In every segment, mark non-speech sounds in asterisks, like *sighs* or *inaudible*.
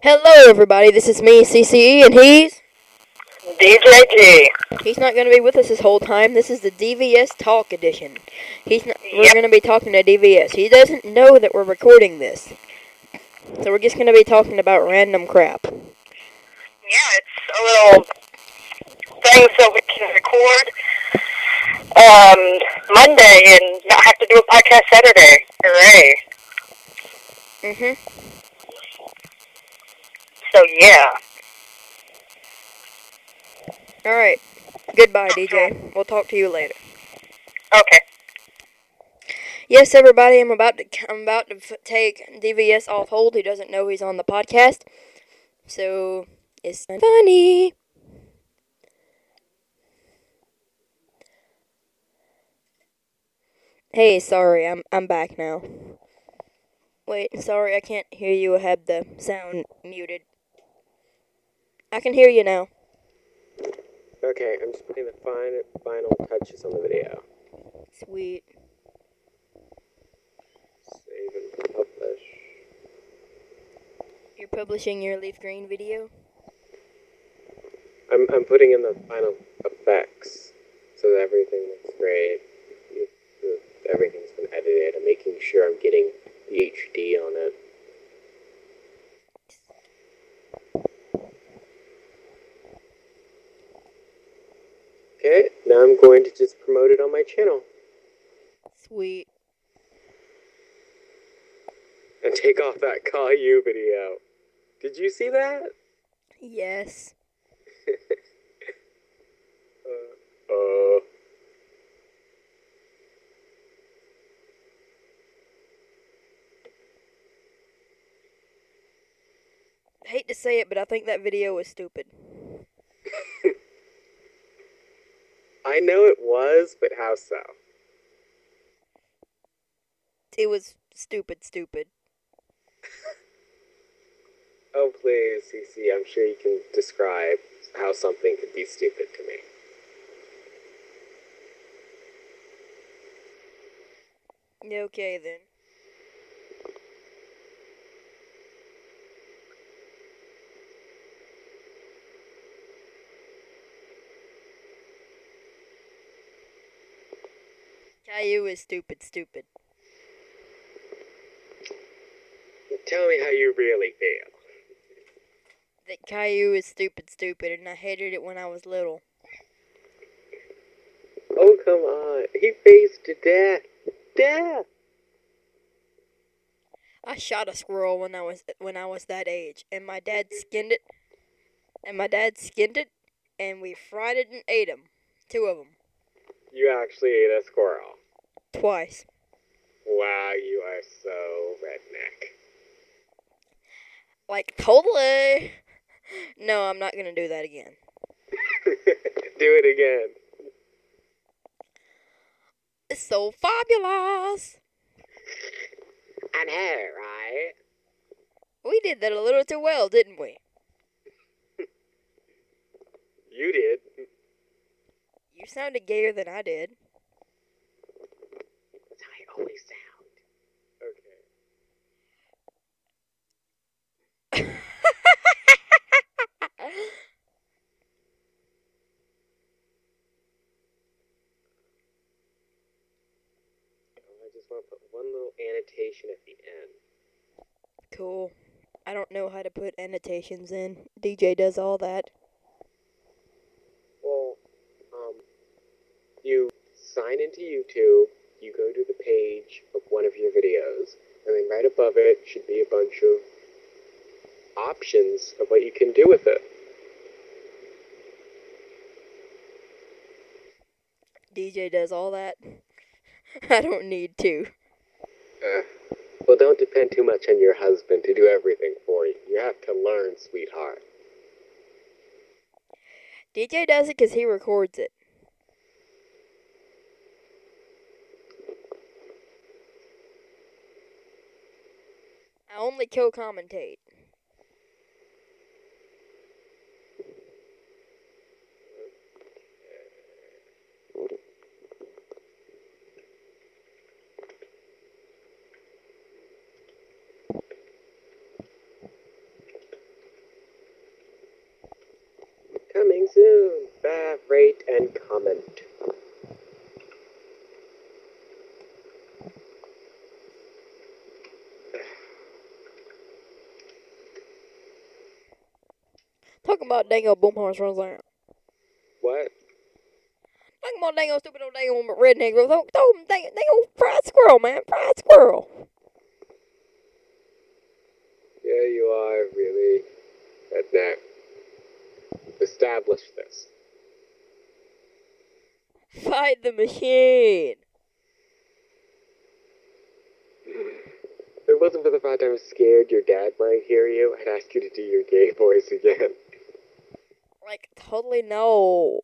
Hello, everybody. This is me, CCE, and he's DJG. he's not going to be with us this whole time. This is the DVS Talk edition. He's not, we're going to be talking to DVS. He doesn't know that we're recording this, so we're just going to be talking about random crap. Yeah, it's a little thing so we can record um, Monday and not have to do a podcast Saturday. Hooray. Mhm. So, yeah. All right. Goodbye, DJ. We'll talk to you later. Okay. Yes, everybody. I'm about to I'm about to take DVS off hold. He doesn't know he's on the podcast, so it's funny. Hey, sorry, I'm I'm back now. Wait, sorry, I can't hear you. I have the sound muted. I can hear you now. Okay, I'm just putting the fine, final touches on the video. Sweet. Save and publish. You're publishing your leaf green video. I'm, I'm putting in the final effects so that everything looks great. Everything's been edited. I'm making sure I'm getting the HD on it. Okay, now I'm going to just promote it on my channel Sweet. and take off that Caillou video. Did you see that? Yes. *laughs* Uh, uh, hate to say it, but I think that video was stupid. I know it was, but how so? It was stupid, stupid. *laughs* Oh, please, CC, I'm sure you can describe how something could be stupid to me. Okay then. Caillou is stupid, stupid. Tell me how you really feel. That Caillou is stupid, stupid, and I hated it when I was little. Oh, come on. He faced death. Death! I shot a squirrel when I was when I was that age, and my dad skinned it. And my dad skinned it, and we fried it and ate them, two of them, You actually ate a squirrel. Twice. Wow, you are so redneck. Like totally. No, I'm not gonna do that again. *laughs* Do it again. It's so fabulous. I know, right? We did that a little too well, didn't we? *laughs* You did. You sounded gayer than I did. That's how I always sound. Okay. Oh, I just want to put one little annotation at the end. cool. I don't know how to put annotations in. DJ does all that. Well, um, you sign into YouTube, you go to the page of one of your videos, and then right above it should be a bunch of options of what you can do with it. DJ does all that. *laughs* I don't need to. Uh, well, don't depend too much on your husband to do everything for you. You have to learn, sweetheart. DJ does it 'cause he records it. I only co-commentate. Coming and comment. Talking about dango boomhorse runs around. What? Talking about dango stupid old dango redneck. Him dango, dango fried squirrel, man. Fried squirrel. Yeah, you are really redneck. Establish this. The machine. If it wasn't for the fact I was scared your dad might hear you, I'd ask you to do your gay voice again. Like, totally no.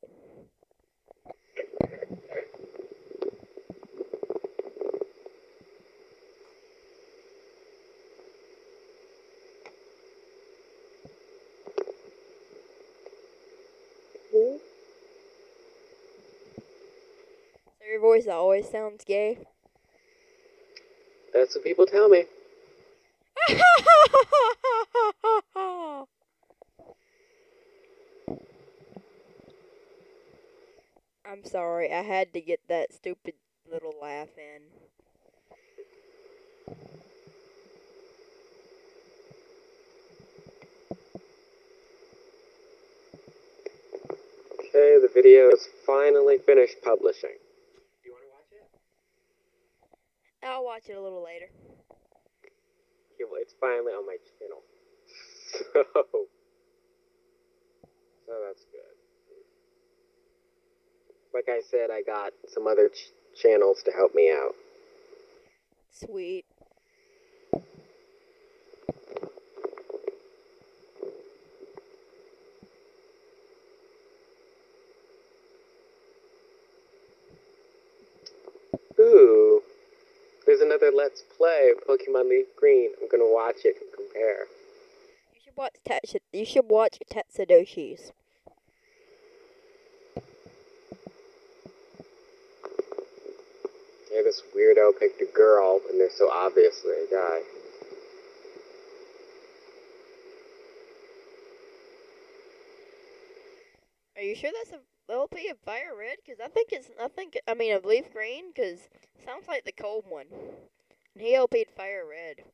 Your always sounds gay. That's what people tell me. *laughs* I'm sorry, I had to get that stupid little laugh in. Okay, the video is finally finished publishing. Do you want to watch it? I'll watch it a little later. It's finally on my channel. *laughs* So, so that's good. Like I said, I got some other ch- channels to help me out. Sweet. Ooh, there's another Let's Play Pokemon Leaf Green. I'm gonna watch it and compare. You should watch Tats- You should watch Tatsudoshis. Yeah, this weirdo picked a girl, and they're so obviously a guy. Are you sure that's a LP of Fire Red? Because I think it's. I think. I mean, a Leaf Green. Because sounds like the cold one. And he LP'd Fire Red.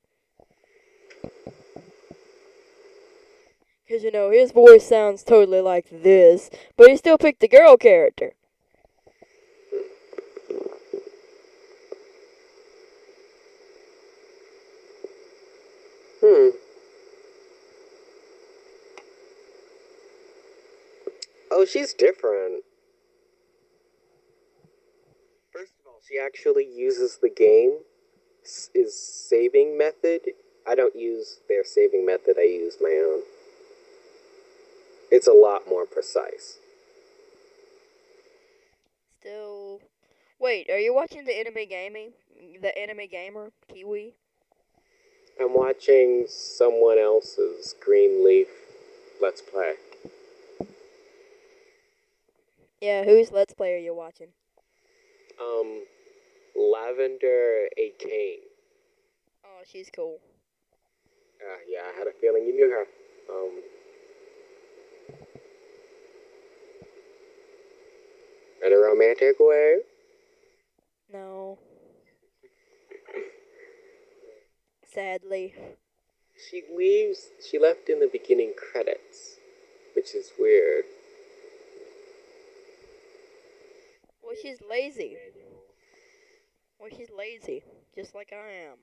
Because, you know, his voice sounds totally like this. But he still picked the girl character. Hmm. Oh, she's different. First of all, she actually uses the game is saving method. I don't use their saving method. I use my own. It's a lot more precise. Still. Wait, are you watching the Enemy Gaming? The Enemy Gamer? Kiwi? I'm watching someone else's Green Leaf Let's Play. Yeah, whose Let's Play are you watching? Um, Lavender A. Kane. Oh, she's cool. Uh, yeah, I had a feeling you knew her. Um, in a romantic way? No. Sadly. She leaves, she left in the beginning credits, which is weird. Well, she's lazy. Well, she's lazy. Just like I am.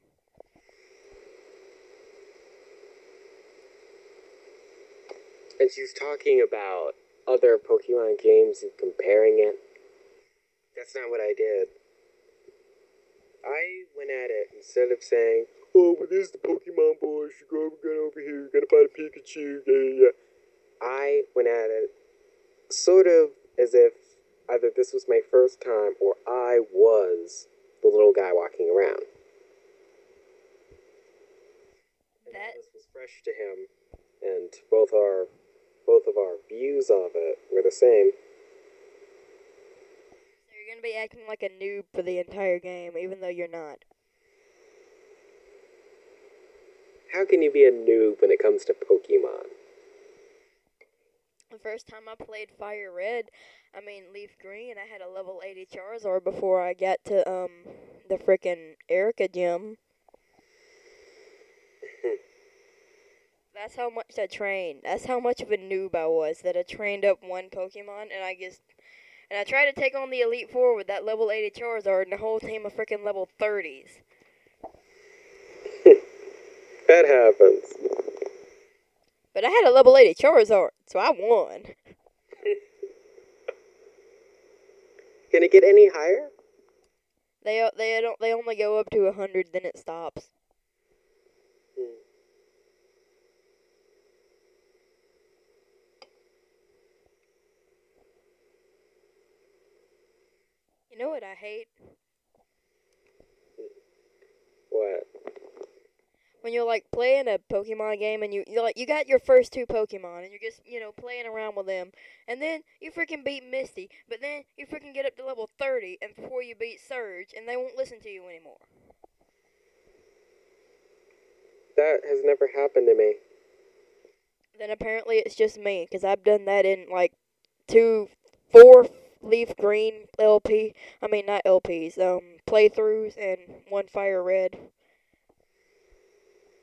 And she's talking about other Pokemon games and comparing it. That's not what I did. I went at it instead of saying, "Oh, well, this is the Pokemon boys. You go, go over here. You're gonna find a Pikachu." Yeah, yeah. I went at it sort of as if either this was my first time or I was the little guy walking around. That- this was fresh to him, and both our both of our views of it were the same. So you're gonna be acting like a noob for the entire game, even though you're not. How can you be a noob when it comes to Pokemon? First time I played Fire Red, I mean Leaf Green, I had a level 80 Charizard before I got to um the frickin' Erika gym. *laughs* That's how much I trained. That's how much of a noob I was that I trained up one Pokemon and I just and I tried to take on the Elite Four with that level 80 Charizard and the whole team of freaking level 30s. *laughs* That happens. But I had a level 80 Charizard, so I won. *laughs* Can it get any higher? They they don't they only go up to a hundred, then it stops. Hmm. You know what I hate? What? When you're like playing a Pokemon game and you you like you got your first two Pokemon and you're just you know playing around with them, and then you freaking beat Misty, but then you freaking get up to level thirty and before you beat Surge, and they won't listen to you anymore. That has never happened to me. Then apparently it's just me, cause I've done that in like two, four Leaf Green LP. I mean not LPs, um playthroughs and one Fire Red.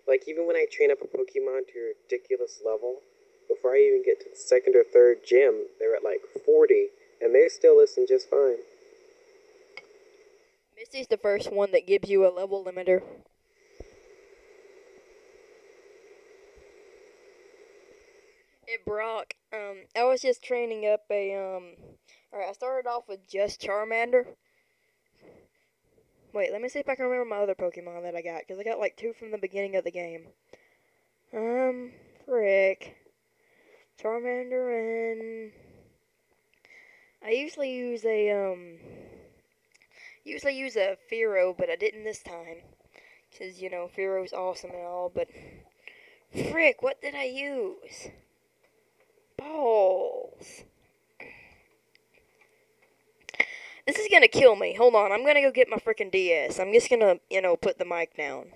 Like, even when I train up a Pokemon to a ridiculous level, before I even get to the second or third gym, they're at like 40, and they still listen just fine. Misty's the first one that gives you a level limiter. Hey Brock, um, I was just training up a um. Alright, I started off with just Charmander. Wait, let me see if I can remember my other Pokemon that I got, because I got like two from the beginning of the game. Um, frick. Charmander and. I usually use a, um. Usually use a Firo, but I didn't this time. Because, you know, Firo's awesome and all, but. Frick, what did I use? Balls. This is gonna kill me. Hold on, I'm gonna go get my freaking DS. I'm just gonna, you know, put the mic down.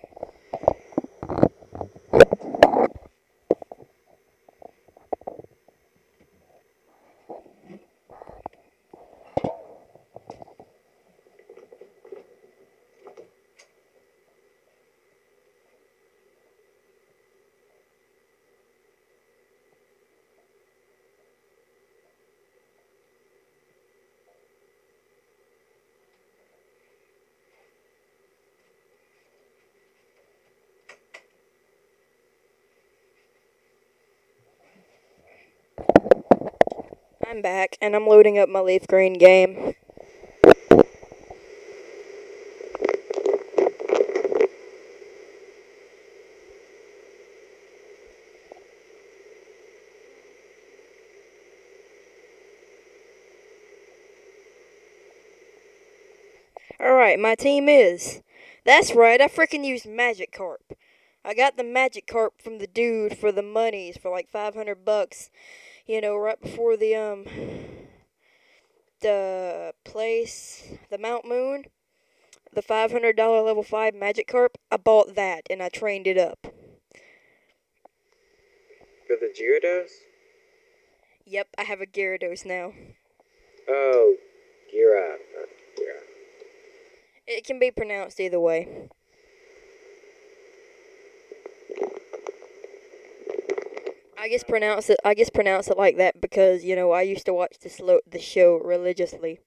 I'm back, and I'm loading up my Leaf Green game. Alright, my team is. That's right, I frickin' used Magikarp. I got the Magikarp from the dude for the monies for like 500 bucks you know, right before the um the place, the Mount Moon, the five hundred dollar level five Magikarp, I bought that and I trained it up. For the Gyarados? Yep, I have a Gyarados now. Oh, Gira. Gira. It can be pronounced either way. I just pronounce it. I just pronounce it like that because you know I used to watch the slow the show religiously.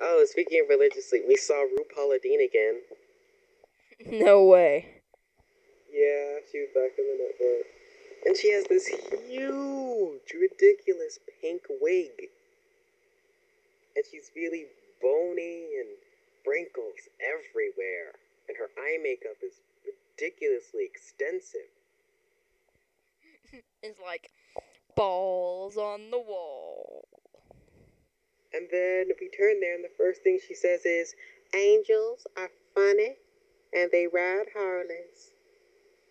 Oh, speaking of religiously, we saw RuPaula Dean again. *laughs* no way. Yeah, she was back on the network. And she has this huge, ridiculous pink wig. And she's really bony and wrinkles everywhere. Eye makeup is ridiculously extensive. *laughs* It's like balls on the wall. And then we turn there, and the first thing she says is, Angels are funny, and they ride Harleys.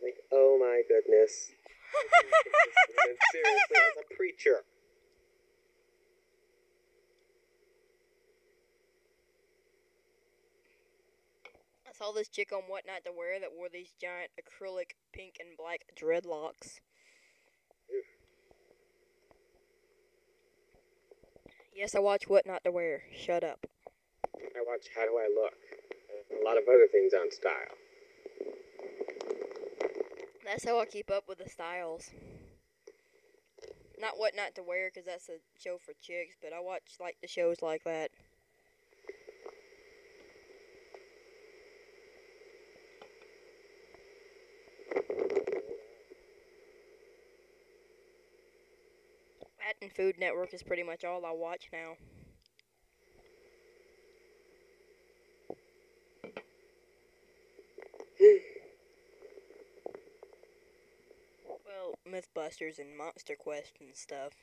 Like, oh my goodness. *laughs* *laughs* Seriously, as a preacher. Saw this chick on What Not to Wear that wore these giant acrylic pink and black dreadlocks. Yes, I watch What Not to Wear. Shut up. I watch How Do I Look? And a lot of other things on style. That's how I keep up with the styles. Not What Not to Wear, because that's a show for chicks, but I watch like the shows like that. That and Food Network is pretty much all I watch now. well, Mythbusters and Monster Quest and stuff.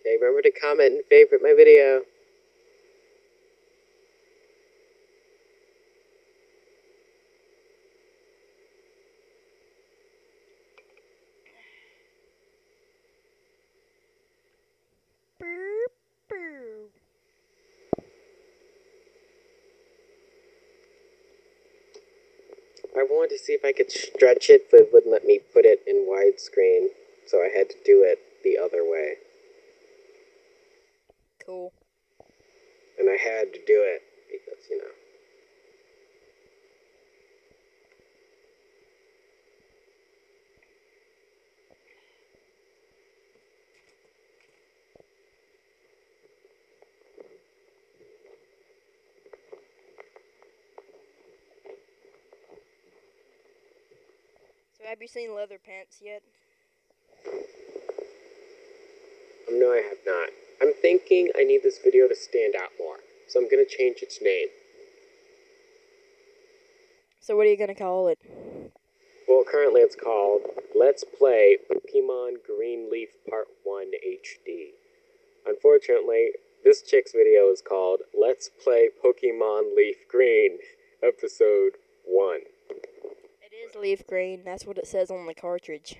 Okay, remember to comment and favorite my video. I wanted to see if I could stretch it, but it wouldn't let me put it in widescreen, so I had to do it the other way. Cool. And I had to do it because, you know. So, have you seen Leather Pants yet? No, I have not. I'm thinking I need this video to stand out more, so I'm gonna change its name. So, what are you gonna call it? Well, currently it's called Let's Play Pokemon Green Leaf Part 1 HD. Unfortunately, this chick's video is called Let's Play Pokemon Leaf Green, Episode 1. It is leaf green. That's what it says on the cartridge.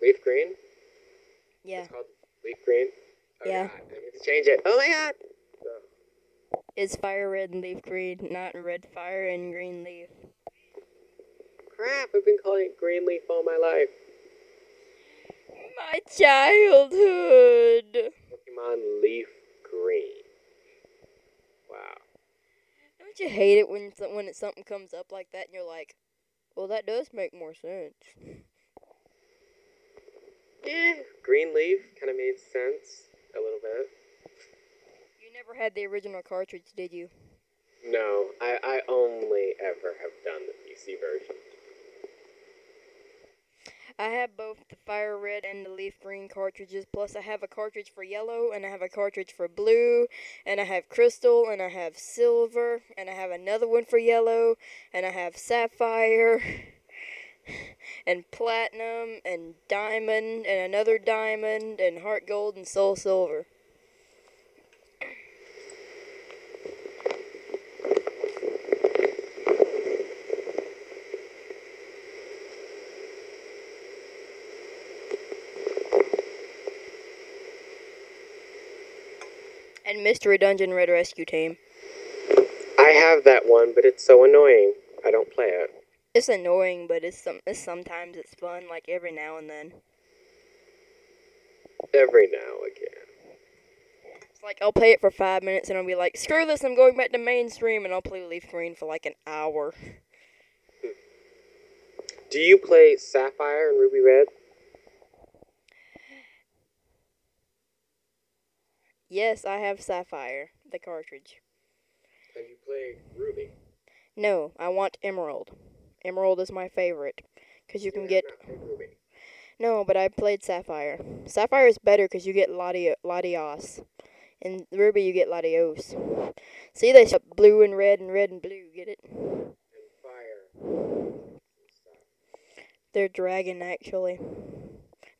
Leaf Green? Yeah. It's called Leaf Green? Oh, Yeah. God, I need to change it. Oh my god! It's fire red and leaf green, not red fire and green leaf. Crap, I've been calling it Green Leaf all my life. My childhood. Pokemon Leaf Green. Don't you hate it when when it, something comes up like that and you're like, well, that does make more sense. Yeah, Green Leaf kind of made sense a little bit. You never had the original cartridge, did you? No, I, I only ever have done the PC version. I have both the fire red and the leaf green cartridges. Plus, I have a cartridge for yellow, and I have a cartridge for blue, and I have crystal, and I have silver, and I have another one for yellow, and I have sapphire, *laughs* and platinum, and diamond, and another diamond, and heart gold, and soul silver. Mystery Dungeon Red Rescue Team. I have that one, but it's so annoying. I don't play it. It's annoying, but it's some. It's sometimes it's fun, like every now and then. Every now and again. It's like I'll play it for five minutes and I'll be like, screw this, I'm going back to mainstream, and I'll play Leaf Green for like an hour. Do you play Sapphire and Ruby Red? Yes, I have Sapphire, the cartridge. Have you played Ruby? No, I want Emerald. Emerald is my favorite, cause you can get. Ruby. No, but I played Sapphire. Sapphire is better because you get Lati- Latios. In Ruby, you get Latios. See, they shot blue and red and red and blue. Get it? And Fire. They're dragon, actually.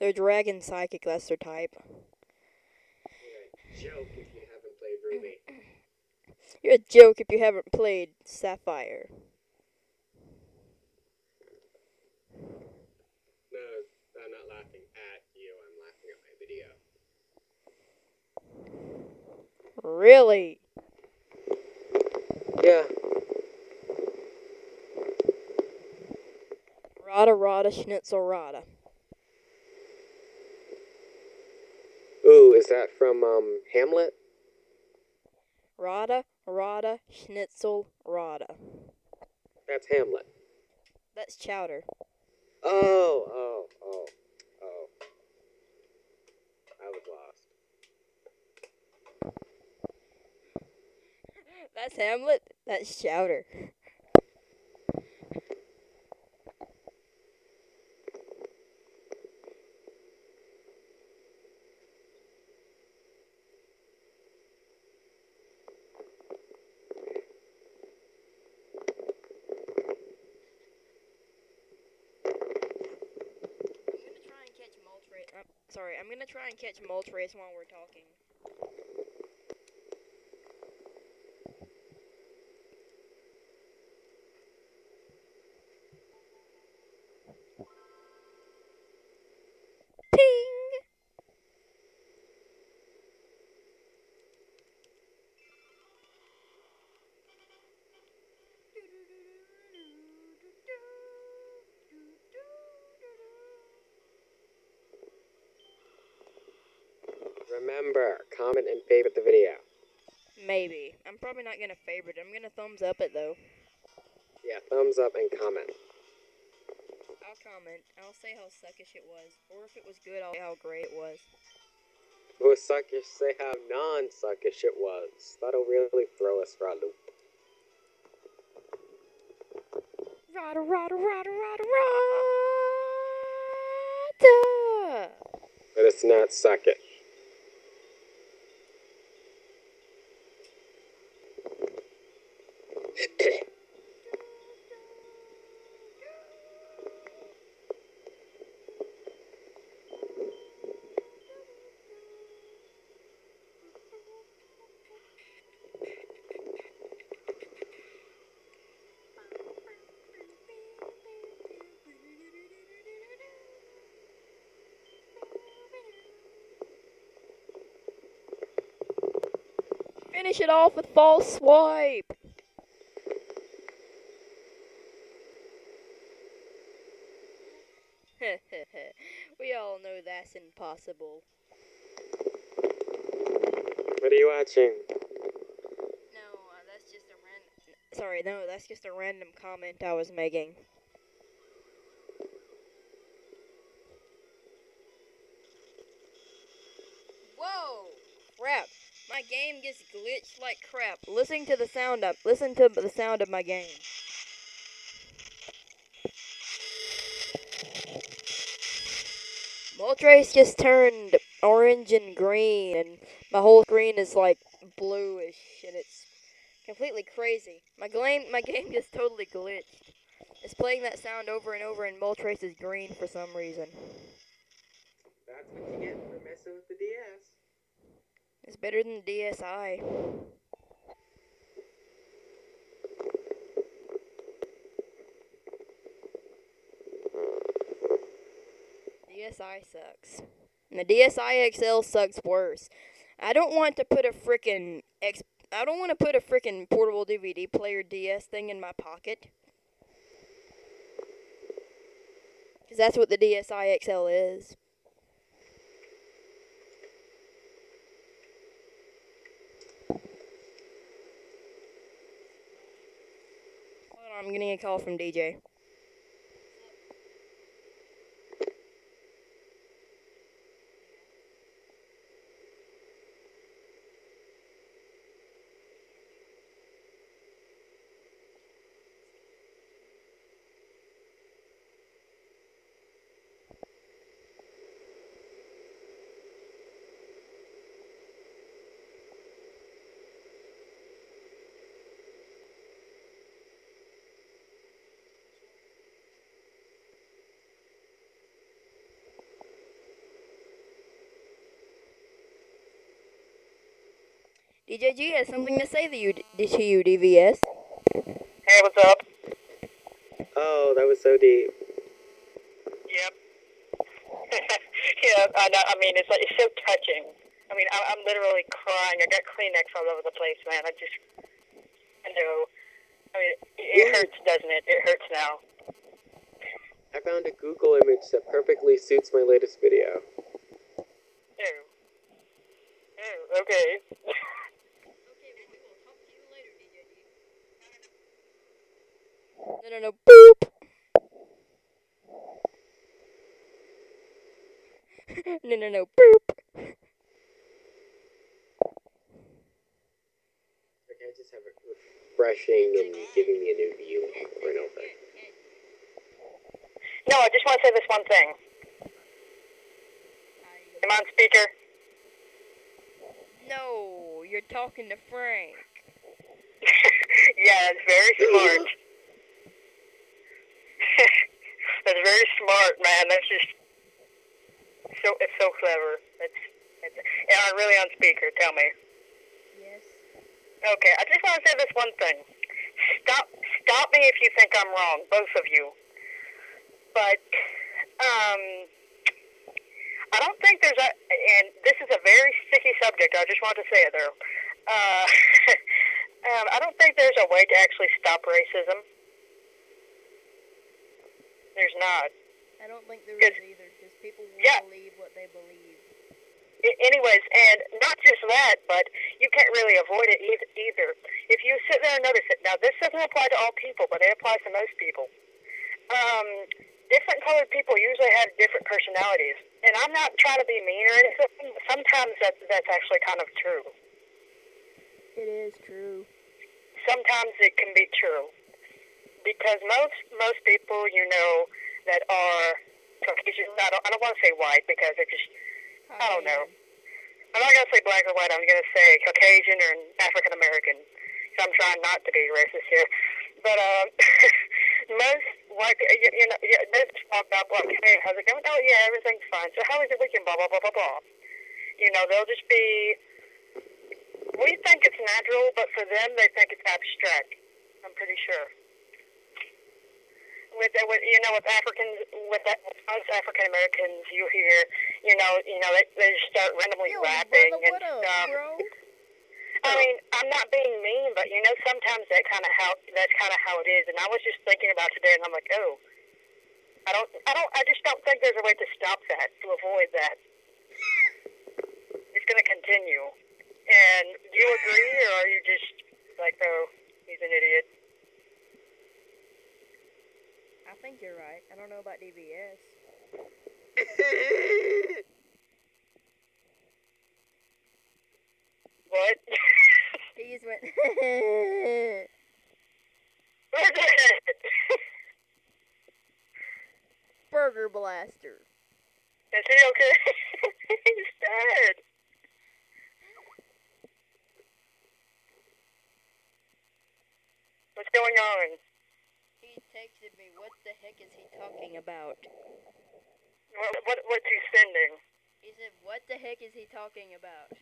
They're dragon psychic, that's their type joke if you haven't played Ruby. *clears throat* You're a joke if you haven't played Sapphire. No, I'm not laughing at you. I'm laughing at my video. Really? Yeah. Rada, rada, schnitzel, rada. Is that from um Hamlet? Rada rada schnitzel rada. That's Hamlet. That's chowder. Oh, oh, oh, oh. I was lost. *laughs* That's Hamlet. That's chowder. I'm gonna try and catch Moltres. I'm sorry, I'm gonna try and catch Moltres while we're talking. Remember, comment and favorite the video. Maybe. I'm probably not gonna favorite it. I'm gonna thumbs up it though. Yeah, thumbs up and comment. I'll comment. I'll say how suckish it was. Or if it was good, I'll say how great it was. Who suckish say how non-suckish it was. That'll really throw us for a loop. Rada, rada, rada, rada, rada! But it's not suckish. Finish it off with false swipe! *laughs* we all know that's impossible. What are you watching? No, uh, that's just a random. Sorry, no, that's just a random comment I was making. Whoa! Crap! My game gets glitched like crap. Listen to the sound up. Listen to the sound of my game. Moltres just turned orange and green, and my whole screen is like bluish, and it's completely crazy. My game, my game just totally glitched. It's playing that sound over and over, and Moltres is green for some reason. That's what you get for messing with the DS. It's better than the DSi. DSi sucks. And the DSi XL sucks worse. I don't want to put a frickin' X. I don't want to put a frickin' portable DVD player DS thing in my pocket. Because that's what the DSi XL is. I'm getting a call from DJ. DJG has something to say to you, to you DVS. Hey, what's up? Oh, that was so deep. Yep. *laughs* yeah, I, know, I mean, it's like it's so touching. I mean, I, I'm literally crying. I got Kleenex all over the place, man. I just, I know. I mean, it, it hurts, doesn't it? It hurts now. I found a Google image that perfectly suits my latest video. Ew. Ew, okay. Okay, *laughs* well, we will talk to you later, DJD. No, no, no. Boop. *laughs* no, no, no. Boop. Okay, I just have it refreshing and giving me a new view over and over. No, I just want to say this one thing. Am I on speaker? No, you're talking to Frank. *laughs* yeah, it's very smart. *laughs* *laughs* That's very smart, man. That's just so. It's so clever. It's. it's and I'm really on speaker. Tell me. Yes. Okay, I just want to say this one thing. Stop, stop me if you think I'm wrong, both of you. But um, I don't think there's a, and this is a very sticky subject. I just want to say it though. Uh, *laughs* um, I don't think there's a way to actually stop racism. There's not. I don't think there is either, because people will Yeah. believe what they believe. Anyways, and not just that, but you can't really avoid it eith- either. If you sit there and notice it, now this doesn't apply to all people, but it applies to most people. Um, different colored people usually have different personalities, and I'm not trying to be mean or anything. but Sometimes that's that's actually kind of true. It is true. Sometimes it can be true because most most people you know that are Caucasian. I don't, I don't want to say white because it just I don't know. I'm not gonna say black or white. I'm gonna say Caucasian or African American. So I'm trying not to be racist here. But um, *laughs* most white, you, you know, yeah, they just walk up like, "Hey, how's it going? Oh yeah, everything's fine. So how was your weekend? Blah blah blah blah blah. You know, they'll just be. We think it's natural, but for them, they think it's abstract. I'm pretty sure. With, with you know, with Africans, with that, most African Americans, you hear, you know, you know, they, they just start randomly Yo, rapping and what up, stuff. bro? I mean, I'm not being mean, but you know, sometimes that kind of how that's kind of how it is. And I was just thinking about today, and I'm like, oh, I don't, I don't, I just don't think there's a way to stop that, to avoid that. It's gonna continue. And do you agree, or are you just like, oh, he's an idiot? I think you're right. I don't know about DVS. What? He just went. *laughs* Burger Blaster. Is he okay? *laughs* he's dead. What's going on? he texted me. What the heck is he talking about? What, what what's he sending? He said, "What the heck is he talking about?"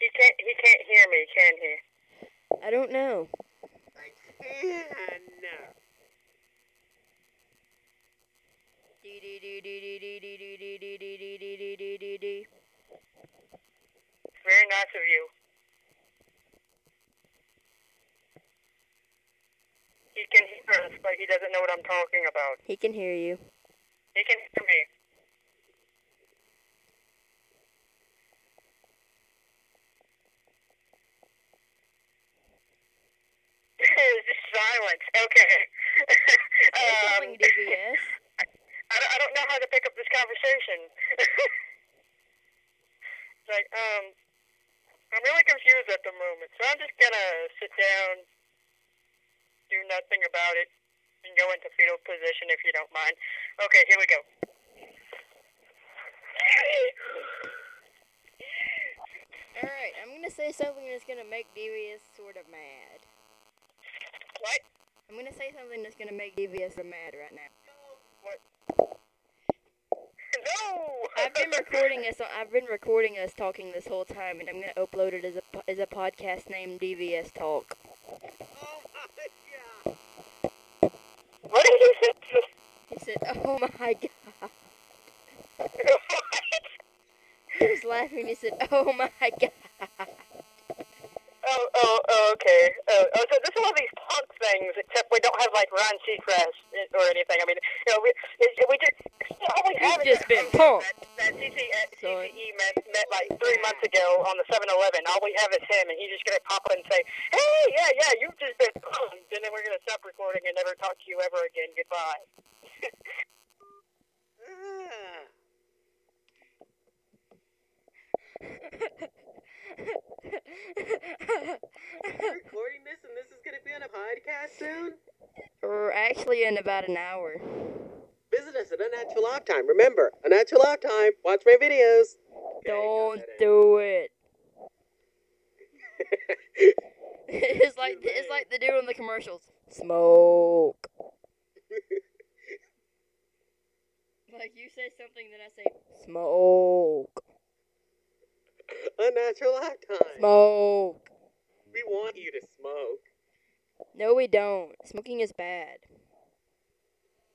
He can't he can't hear me, can he? I don't know. I can. Very nice of you. He can hear us, but he doesn't know what I'm talking about. He can hear you. He can hear me. *laughs* It's just silence. Okay. *laughs* Um. *laughs* I, I don't know how to pick up this conversation. It's like, um, I'm really confused at the moment, so I'm just gonna sit down, do nothing about it, and go into fetal position if you don't mind. Okay, here we go. All right, I'm gonna say something that's gonna make DVS sort of mad. What? I'm gonna say something that's gonna make DVS mad right now. No! *laughs* I've been recording us. I've been recording us talking this whole time, and I'm gonna upload it as a as a podcast named DVS Talk. Oh my god. What did you say? He *laughs* "Oh my god." *laughs* what? laughing. He said, "Oh my god." Oh, oh, oh, okay. Oh, oh, so this is one of these punk things, except we don't have like Ryan Seacrest or anything. I mean, you know, we it, we just all we have You've is just been that, punked. That, that CC, uh, CCE met, met like three months ago on the 7-Eleven. All we have is him, and he's just gonna pop up and say, "Hey, yeah, yeah, you've just been punked," and then we're gonna stop recording and never talk to you ever again. Goodbye. Ah. *laughs* *laughs* *laughs* You're recording this and this is going to be on a podcast soon? We're actually in about an hour. Visit us at Unnatural Off Time. Remember, Unnatural Off Time. Watch my videos. Okay, Don't do it. *laughs* it's like it's like the dude in the commercials. Smoke. *laughs* Like you say something, then I say smoke, *laughs* Unnatural Off Time. smoke. We want you to smoke. No, we don't. Smoking is bad.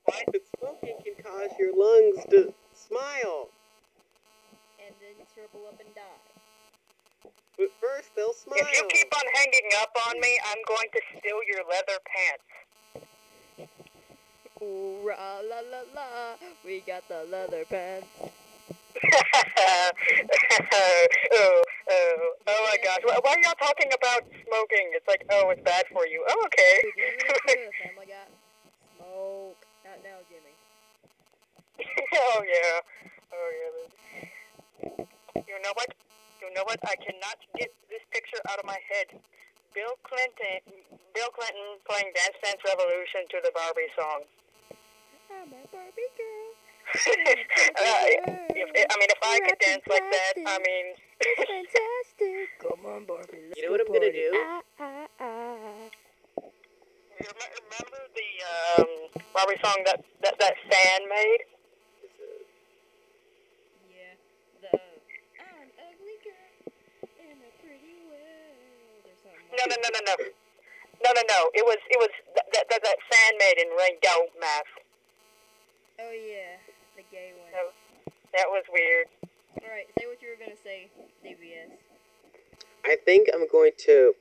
But smoking can cause your lungs to smile. And then shrivel up and die. But first, they'll smile. If you keep on hanging up on me, I'm going to steal your leather pants. Ooh, la la la la. We got the leather pants. Oh, oh, oh my gosh. Why, why are y'all talking about smoking? It's like, oh, it's bad for you. Oh, okay. Did you ever see the Family Guy? Smoke. Not now, Jimmy. oh, yeah. Oh, yeah. You know what? You know what? I cannot get this picture out of my head. Bill Clinton, Bill Clinton playing Dance Dance Revolution to the Barbie song. I'm a Barbie girl. Uh, if, I mean, if I could dance like that, I mean, Fantastic. *laughs* Come on, Barbie. Let's You know what I'm gonna do? Ah, ah, ah. you remember the um, Barbie song that, that that fan made? Yeah. The I'm ugly girl in a pretty world or something. No, no, no, no, no. No, no, no. It was it was that that, that, that fan made in Rainbow Math. Oh yeah, the gay one. No. That was weird. All right, say what you were gonna say, DVS. I think I'm going to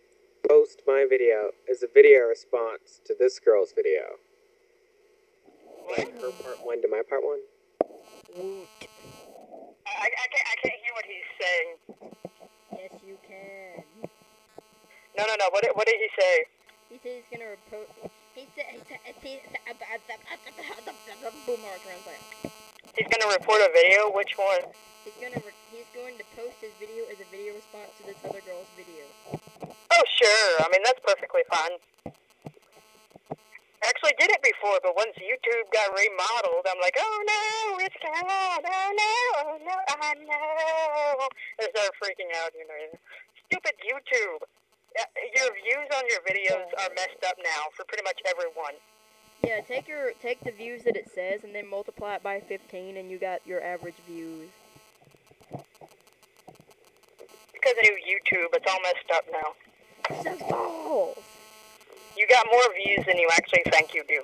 post my video as a video response to this girl's video. Like her part one to my part one. Woot. I, I can't I can't hear what he's saying. Yes, you can. No, no, no. What did, what did he say? He said he's gonna report. He said he said he said boom hard translate. He's gonna report a video. Which one? He's gonna he's going to post his video as a video response to this other girl's video. Oh, sure. I mean, that's perfectly fine. I actually did it before, but once YouTube got remodeled, I'm like, oh no, it's gone. Oh no, oh no, oh no. I started freaking out, you know. Stupid YouTube. Uh, Your views on your videos are messed up now for pretty much everyone. Yeah, take your take the views that it says and then multiply it by 15, and you got your average views. Because of new YouTube, it's all messed up now. So balls. You got more views than you actually think you do.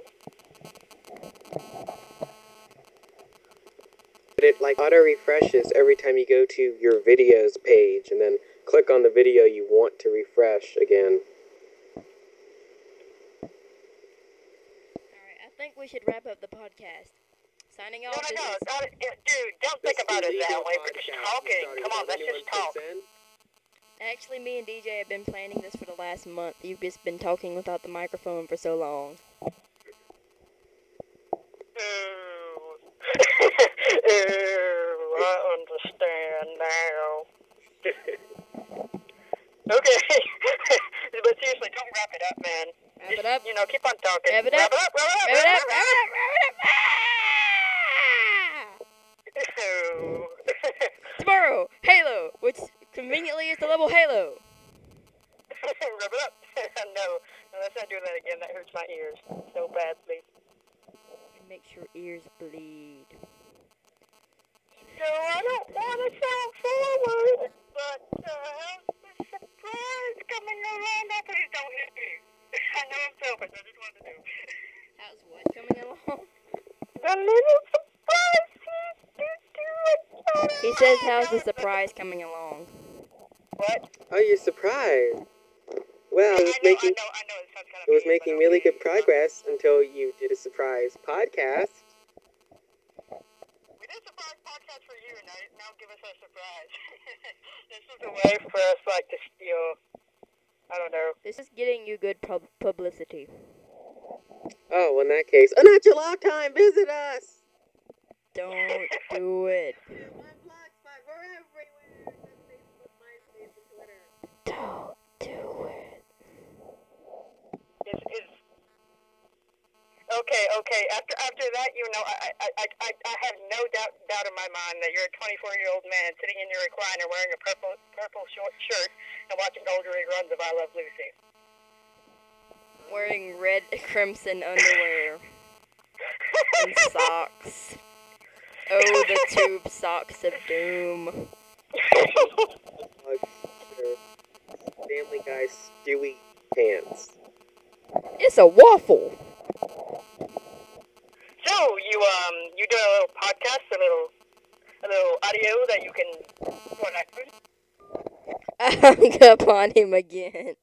But it like auto refreshes every time you go to your videos page and then click on the video you want to refresh again. All right, I think we should wrap up the podcast. Signing off. no, this no, is- it's not, dude, don't think about it that way. We're just talking. Come on, let's just talk. Actually, me and DJ have been planning this for the last month. You've just been talking without the microphone for so long. Ooh. *laughs* Ooh, I understand now. *laughs* Okay. *laughs* but seriously, don't wrap it up, man. Wrap it up. You know, keep on talking. Wrap it up. wrap it up, Wrap it up. wrap it up. Wrap it up. *laughs* Tomorrow, Halo, which conveniently is the level Halo. *laughs* Rub it up. *laughs* no, no, let's not do that again. That hurts my ears so badly. It makes your ears bleed. So I don't want to sound forward, but uh, the surprise coming around. Oh, please don't hit me. I know I'm selfish. I just wanted to do. How's what coming along? The little surprise. Do, do, do, He says, "How's the surprise coming along?" What? Oh, you're surprised. Well, it was know, making I know, I know. It kind of it was mean, making really good progress until you did a surprise podcast. We did a surprise podcast for you, now, now give us a surprise. *laughs* this is a way for us, like, to steal. I don't know. This is getting you good pub- publicity. Oh, in that case, not your lock time. Visit us. Don't do it. *laughs* Don't do it. Is is okay, okay. After after that, you know, I I, I, I I have no doubt doubt in my mind that you're a 24 year old man sitting in your recliner wearing a purple purple short shirt and watching older reruns of I Love Lucy. Wearing red crimson underwear and *laughs* socks. Oh, the tube socks of doom. Family Guy Stewie pants. It's a waffle. So you um you do a little podcast, a little a little audio that you can connect with. I hung up on him again.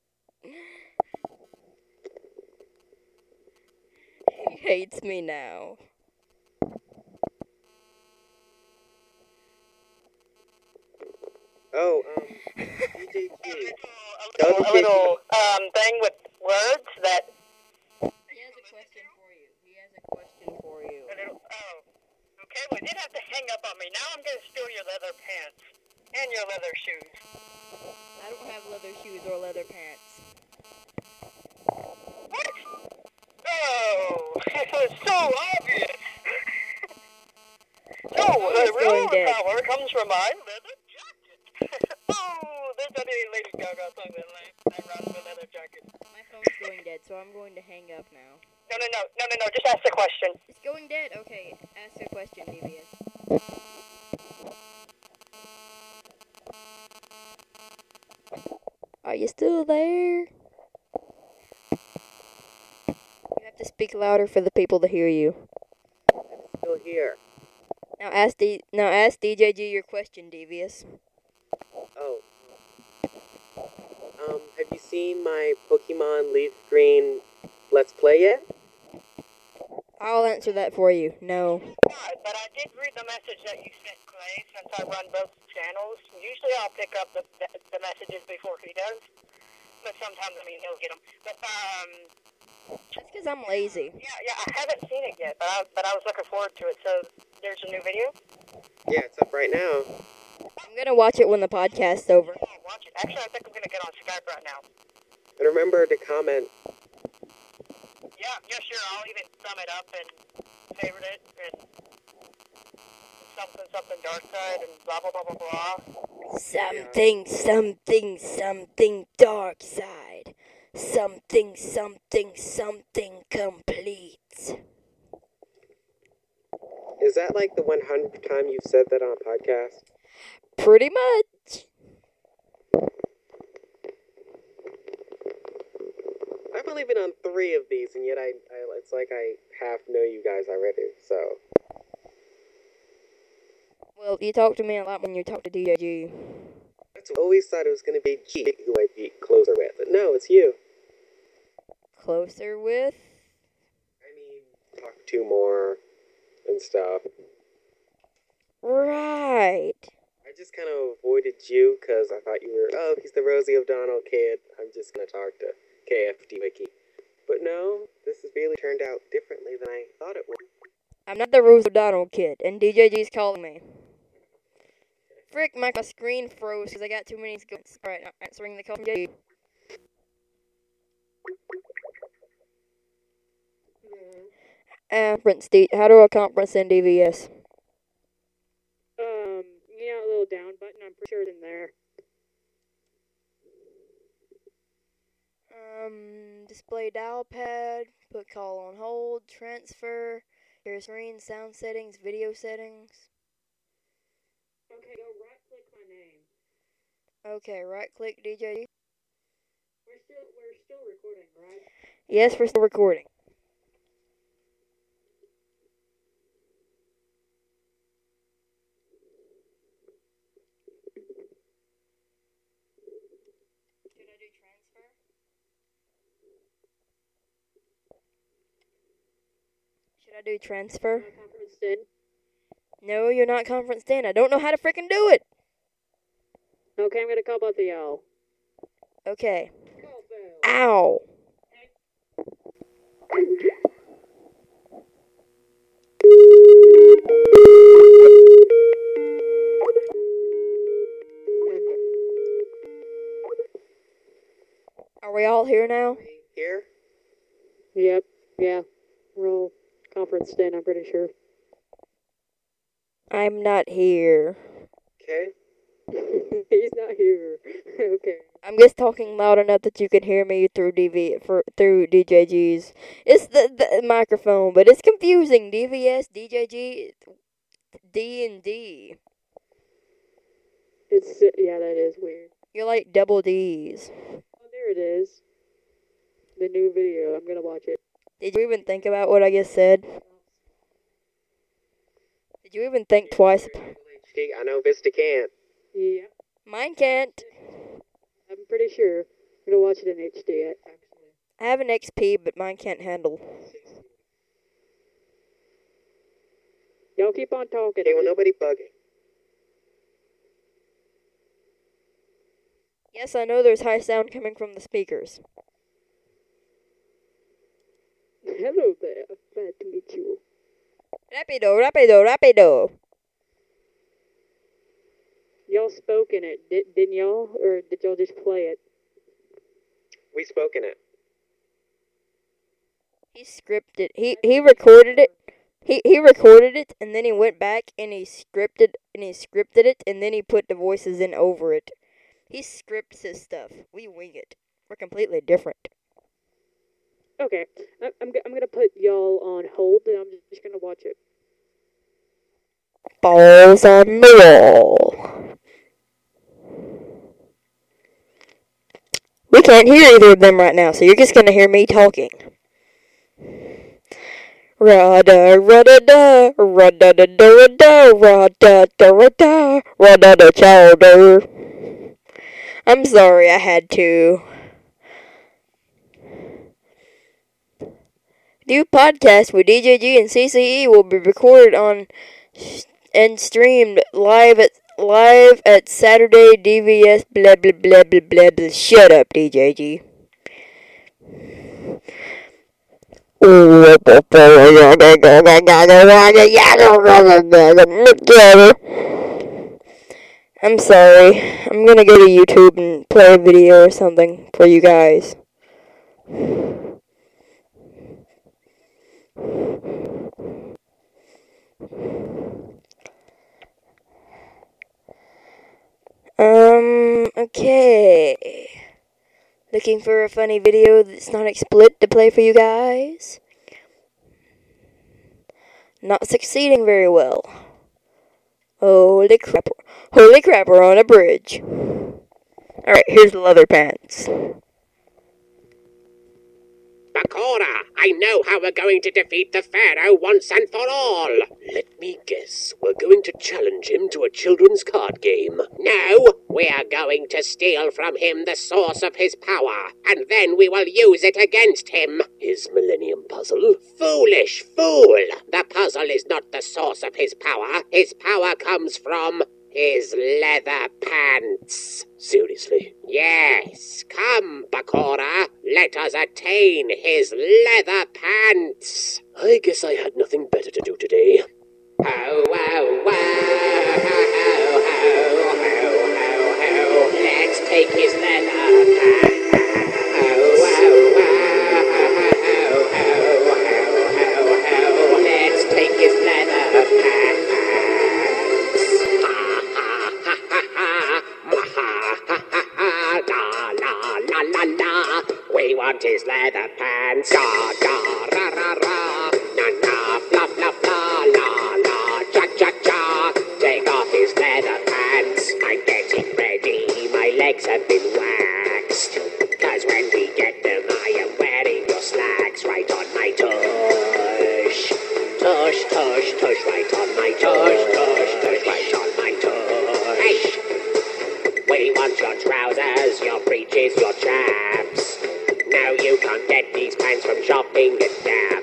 He hates me now. Oh, um, *laughs* DJG. A little, a little um thing with words that He has a question for you. He has a question for you. a little oh okay. Well, you didn't have to hang up on me. Now I'm gonna steal your leather pants and your leather shoes. I don't have leather shoes or leather pants. What? Oh, *laughs* it was so obvious. *laughs* no, the real power comes from my leather jacket. *laughs* oh, there's that Lady Gaga song that I run with leather jacket. My phone's going dead, so I'm going to hang up now. No, no, no, no, no, no. Just ask the question. It's going dead. Okay, ask a question, DVS. Are you still there? You have to speak louder for the people to hear you. I'm still here. Now ask D. Now ask DJG your question, Devious. Oh. Um, have you seen my Pokemon Leaf Green Let's Play yet? I'll answer that for you. No. God, but I did read the message that you sent Clay since I run both channels. Usually I'll pick up the, the, the messages before he does. But sometimes, I mean, he'll get them. But, um, That's because I'm lazy. yeah, yeah, I haven't seen it yet, but I, but I was looking forward to it. So there's a new video. Yeah, it's up right now. I'm gonna watch it when the podcast's over. Watch it. Actually, I think I'm going to get on Skype right now. And remember to comment. Yeah, yeah, sure. I'll even sum it up and favorite it and something, something dark side and blah, blah, blah, blah, blah. Something, something, something dark side. Something, something, something complete. Is that like the 100th time you've said that on a podcast? Pretty much. I've only been on three of these, and yet I, I it's like I half know you guys already. So Well, you talk to me a lot when you talk to DJG. I always thought it was gonna be G who I'd be closer with, but no, it's you. Closer with? I mean, talk to more and stuff. Right. I just kind of avoided you because I thought you were, oh, he's the Rosie O'Donnell kid. I'm just gonna talk to KFD Wiki. But no, this has really turned out differently than I thought it would. I'm not the Rose O'Donnell kid, and DJG's calling me. Frick, my, my screen froze because I got too many skills. Alright, now answering the call from JG. Conference D. How do I conference in DVS? Um, you know, a little down button. I'm pretty sure it's in there. Um, display dial pad, put call on hold, transfer, share screen, sound settings, video settings. Okay, go right click my name. Okay, right click DJ. We're still we're still recording, right? Yes, we're still recording. Can I do transfer? No, you're not conference 10. I don't know how to freaking do it. Okay, I'm gonna call both of y'all. Okay. Ow. Are we all here now? Here? Yep. Yeah. Roll conference in. I'm pretty sure. I'm not here. Okay. *laughs* He's not here. *laughs* okay. I'm just talking loud enough that you can hear me through DV for through DJG's. It's the, the microphone, but it's confusing. DVS, DJG, D and D. It's uh, yeah, that is weird. You're like double D's. Oh, there it is. The new video. I'm gonna watch it. Did you even think about what I just said? Did you even think twice? I know Vista can't. Yeah. Mine can't. I'm pretty sure. I'm gonna watch it in HD. a- Actually. I have an XP, but mine can't handle. Y'all keep on talking. Okay, well, nobody bugging. Yes, I know there's high sound coming from the speakers. Hello there. Glad to meet you. Rapido, rapido, rapido. Y'all spoke in it, did, didn't y'all? Or did y'all just play it? We spoke in it. He scripted. He he recorded it. He he recorded it, and then he went back and he scripted and he scripted it, and then he put the voices in over it. He scripts his stuff. We wing it. We're completely different. Okay. I, I'm, I'm gonna put y'all on hold and I'm just gonna watch it. Balls on the wall. We can't hear either of them right now, so you're just gonna hear me talking. Rada rada da rada da da da rada da da rada da chowder. I'm sorry, I had to. New podcast with DJG and CCE will be recorded on and streamed live at live at Saturday DVS blah blah blah blah blah blah. Shut up, DJG. I'm sorry. I'm gonna go to YouTube and play a video or something for you guys. Um, okay. Looking for a funny video that's not a split to play for you guys. Not succeeding very well. Holy crap. Holy crap, we're on a bridge. Alright, here's the leather pants. Bakura, I know how we're going to defeat the Pharaoh once and for all. Let me guess. We're going to challenge him to a children's card game. No, we are going to steal from him the source of his power, and then we will use it against him. His Millennium Puzzle? Foolish fool! The puzzle is not the source of his power. His power comes from his leather pants. Seriously? Yes. Come, Bakura. Let us attain his leather pants. I guess I had nothing better to do today. Ho, wow, wow. Ho, ho, ho, ho, ho. Let's take his leather pants. unplugged his leather pants. Da da ra ra ra, na na blah blah blah la la, cha cha cha. Take off his leather pants. I'm getting ready. My legs have been waxed. Cause when we get them, I am wearing your slacks right on my tush. Tush tush tush right on my tush tush tush right on my tush. Hey. We want your trousers, your breeches, your chaps now you can't get these pants from shopping at now.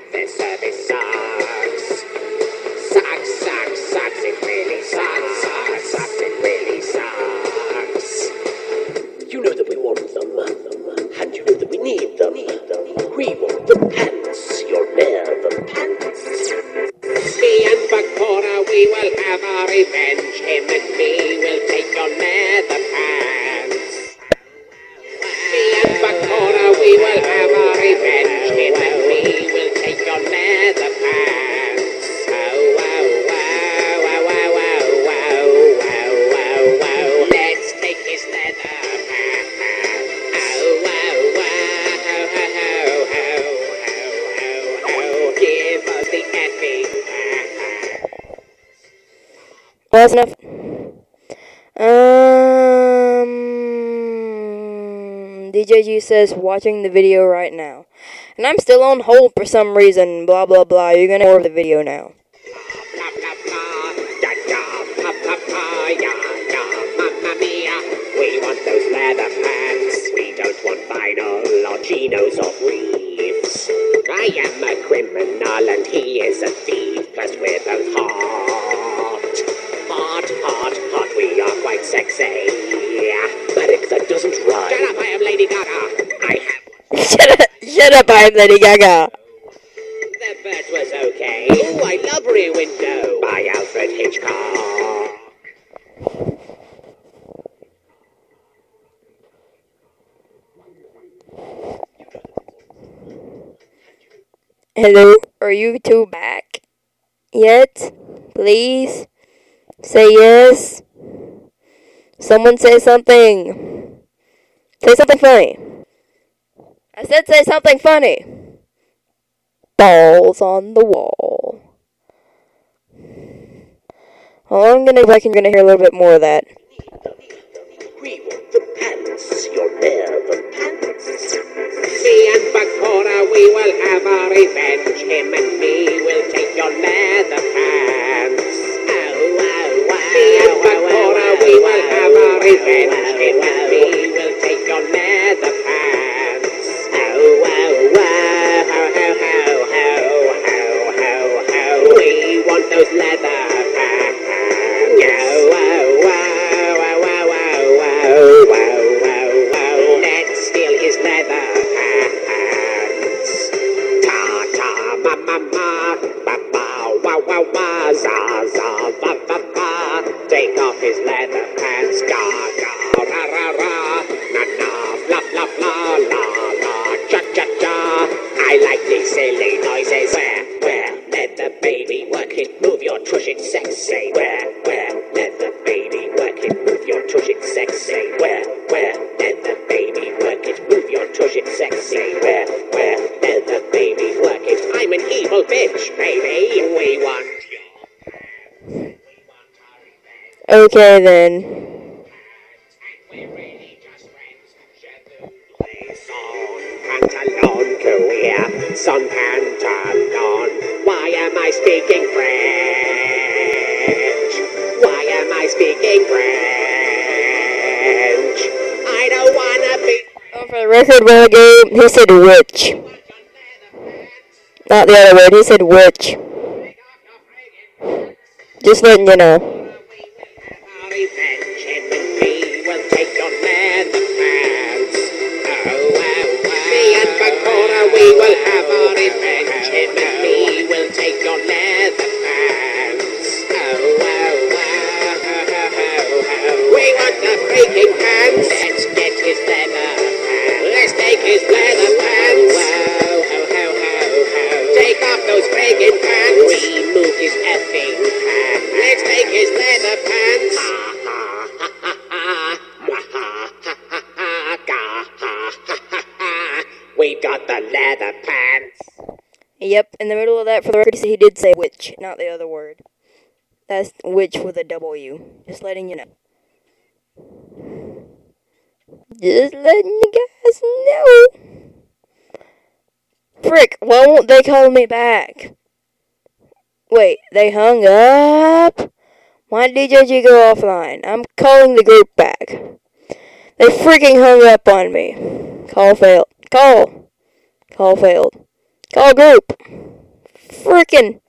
DJG says watching the video right now, and I'm still on hold for some reason. Blah blah blah. You're gonna order the video now. We want those leather pants. We don't want vinyl or chinos or briefs. I am a criminal and he is a thief. Plus we're both hot, hot, hot, hot. We are quite sexy. But that doesn't rhyme. Shut up! I am Lady Gaga. I have. shut up! Shut up! I'm Lady Gaga. The bird was okay. Oh, I love Rear Window by Alfred Hitchcock. Hello, are you two back yet? Please say yes. Someone say something. Say something funny. I said say something funny. Balls on the wall. Well, I'm gonna like you're gonna hear a little bit more of that. We the pants, your leather pants. Me and Bakura, we will have our revenge. Him and me will take your leather pants. Oh, oh, wow. Me and Bakura, we will have our revenge. Him and me will Take off his leather pants, God. Silly noises. Where where let the baby work it, move your tush it sexy. Where where let the baby work it, move your tush it sexy. Where where let the baby work it, move your tush it sexy. Where where let the baby work it. I'm an evil bitch, baby. We want. Okay then. Record, Renegade, he said witch. Not the other word, he said witch. Just letting you know. He did say witch, not the other word. That's witch with a W. Just letting you know. Just letting you guys know. Frick, why won't they call me back? Wait, they hung up? Why did DJG go offline? I'm calling the group back. They freaking hung up on me. Call failed. Call. Call failed. Call group. Freaking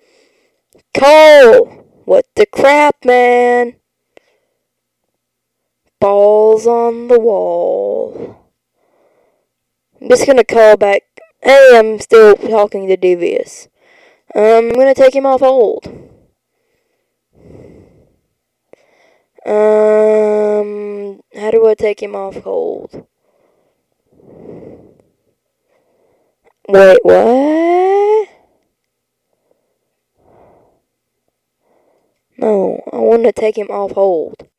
Cole! What the crap, man? Balls on the wall. I'm just gonna call back. Hey, I'm still talking to Devious. Um, I'm gonna take him off hold. Um, how do I take him off hold? Wait, what? No, I want to take him off hold.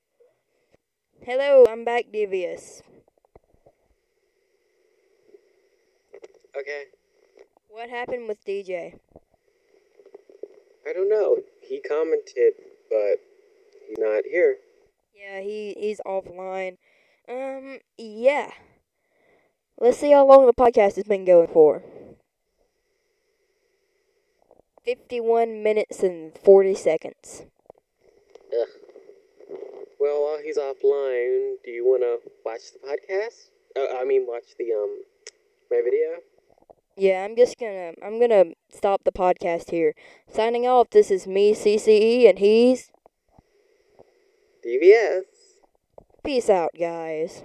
Hello, I'm back, Devious. Okay. What happened with DJ? I don't know. He commented, but he's not here. Yeah, he he's offline. Um, yeah. Let's see how long the podcast has been going for. 51 minutes and 40 seconds. *sighs* Well, while he's offline, do you want to watch the podcast? Uh, I mean, watch the um my video. Yeah, I'm just gonna I'm gonna stop the podcast here. Signing off. This is me, CCE, and he's DVS. peace out, guys.